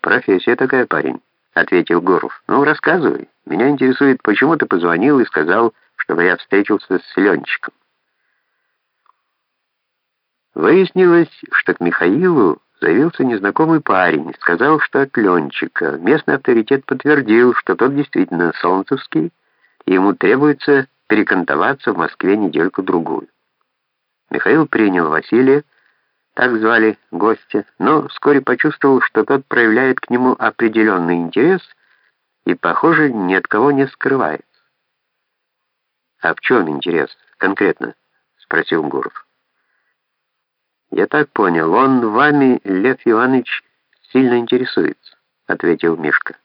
«Профессия такая, парень», — ответил Гуров. «Ну, рассказывай. Меня интересует, почему ты позвонил и сказал, чтобы я встретился с Ленчиком». Выяснилось, что к Михаилу заявился незнакомый парень, сказал, что от Ленчика. Местный авторитет подтвердил, что тот действительно солнцевский, и ему требуется перекантоваться в Москве недельку-другую. Михаил принял Василия, так звали гостя, но вскоре почувствовал, что тот проявляет к нему определенный интерес и, похоже, ни от кого не скрывается. «А в чем интерес конкретно?» — спросил Гуров. «Я так понял, он вами, Лев Иванович, сильно интересуется», — ответил Мишка.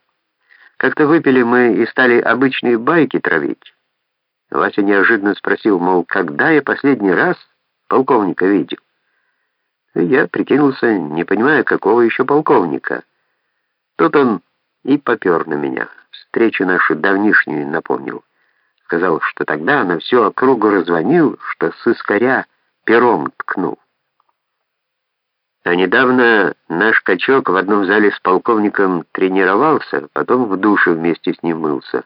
«Как-то выпили мы и стали обычные байки травить». Вася неожиданно спросил, мол, когда я последний раз полковника видел. Я прикинулся, не понимая, какого еще полковника. Тут он и попер на меня. Встречу нашу давнишнюю напомнил. Сказал, что тогда на всю округу раззвонил, что с пером ткнул. А недавно наш качок в одном зале с полковником тренировался, потом в душе вместе с ним мылся.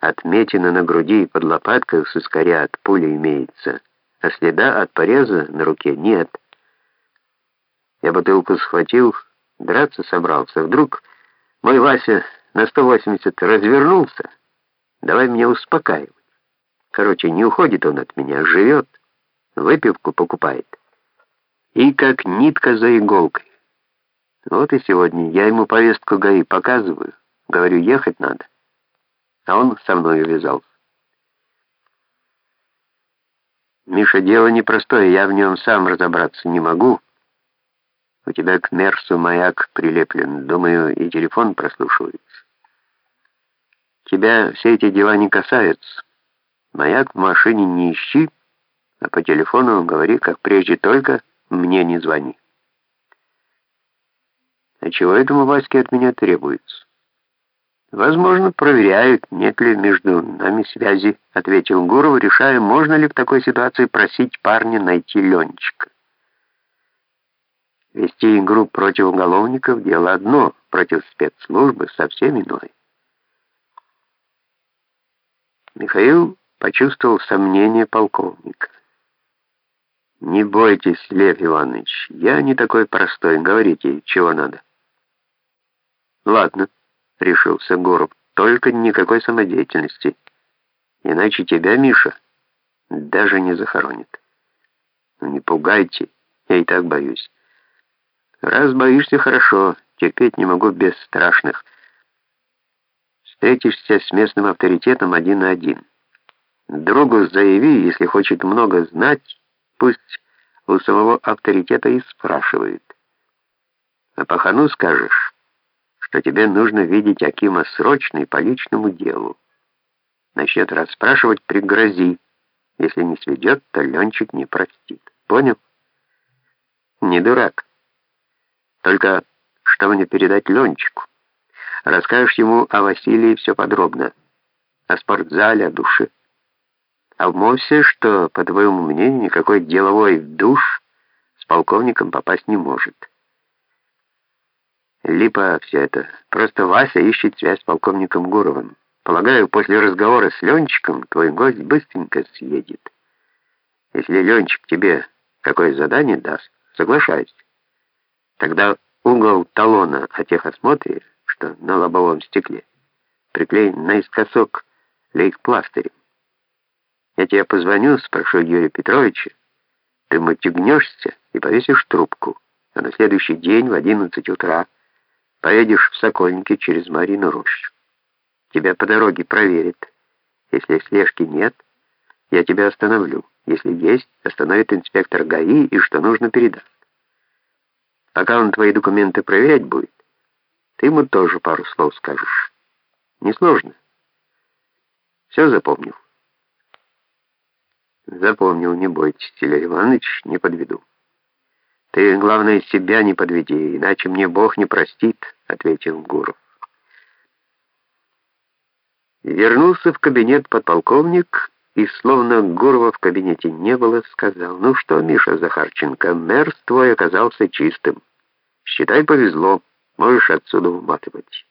Отметина на груди и под лопаткой с от пули имеется, а следа от пореза на руке нет. Я бутылку схватил, драться собрался. Вдруг мой Вася на 180 развернулся. Давай меня успокаивать. Короче, не уходит он от меня, живет, выпивку покупает и как нитка за иголкой. Вот и сегодня я ему повестку ГАИ показываю, говорю, ехать надо, а он со мной увязался. Миша, дело непростое, я в нем сам разобраться не могу. У тебя к Мерсу маяк прилеплен, думаю, и телефон прослушивается. Тебя все эти дела не касаются. Маяк в машине не ищи, а по телефону говори, как прежде только мне не звони. А чего этому Ваське от меня требуется? Возможно, проверяют, нет ли между нами связи, ответил Гуров, решая, можно ли в такой ситуации просить парня найти Ленчика. Вести игру против уголовников — дело одно, против спецслужбы — совсем иное. Михаил почувствовал сомнение полковника. «Не бойтесь, Лев Иванович, я не такой простой. Говорите, чего надо». «Ладно», — решился Гуров, — «только никакой самодеятельности. Иначе тебя, Миша, даже не захоронит. Ну не пугайте, я и так боюсь. Раз боишься, хорошо, терпеть не могу без страшных. Встретишься с местным авторитетом один на один. Другу заяви, если хочет много знать, Пусть у самого авторитета и спрашивает. А пахану скажешь, что тебе нужно видеть Акима срочно и по личному делу. Начнет расспрашивать, пригрози. Если не сведет, то Ленчик не простит. Понял? Не дурак. Только что мне передать Ленчику? Расскажешь ему о Василии все подробно. О спортзале, о душе. А в МОСе, что, по твоему мнению, никакой деловой душ с полковником попасть не может. Липа все это. Просто Вася ищет связь с полковником Гуровым. Полагаю, после разговора с Ленчиком твой гость быстренько съедет. Если Ленчик тебе какое задание даст, соглашайся. Тогда угол талона о техосмотре, что на лобовом стекле, приклеен наискосок лейкпластырем. Я тебе позвоню, спрошу Юрия Петровича, ты мотягнешься и повесишь трубку, а на следующий день в 11 утра поедешь в Сокольники через Марину Рощу. Тебя по дороге проверят. Если слежки нет, я тебя остановлю. Если есть, остановит инспектор ГАИ и что нужно передаст. Пока он твои документы проверять будет, ты ему тоже пару слов скажешь. Несложно. Все запомнил. Запомнил, не бойтесь, Илья Иванович, не подведу. Ты, главное, себя не подведи, иначе мне Бог не простит, ответил Гуров. Вернулся в кабинет подполковник и, словно Гурова в кабинете не было, сказал, «Ну что, Миша Захарченко, мэр твой оказался чистым. Считай, повезло. Можешь отсюда уматывать».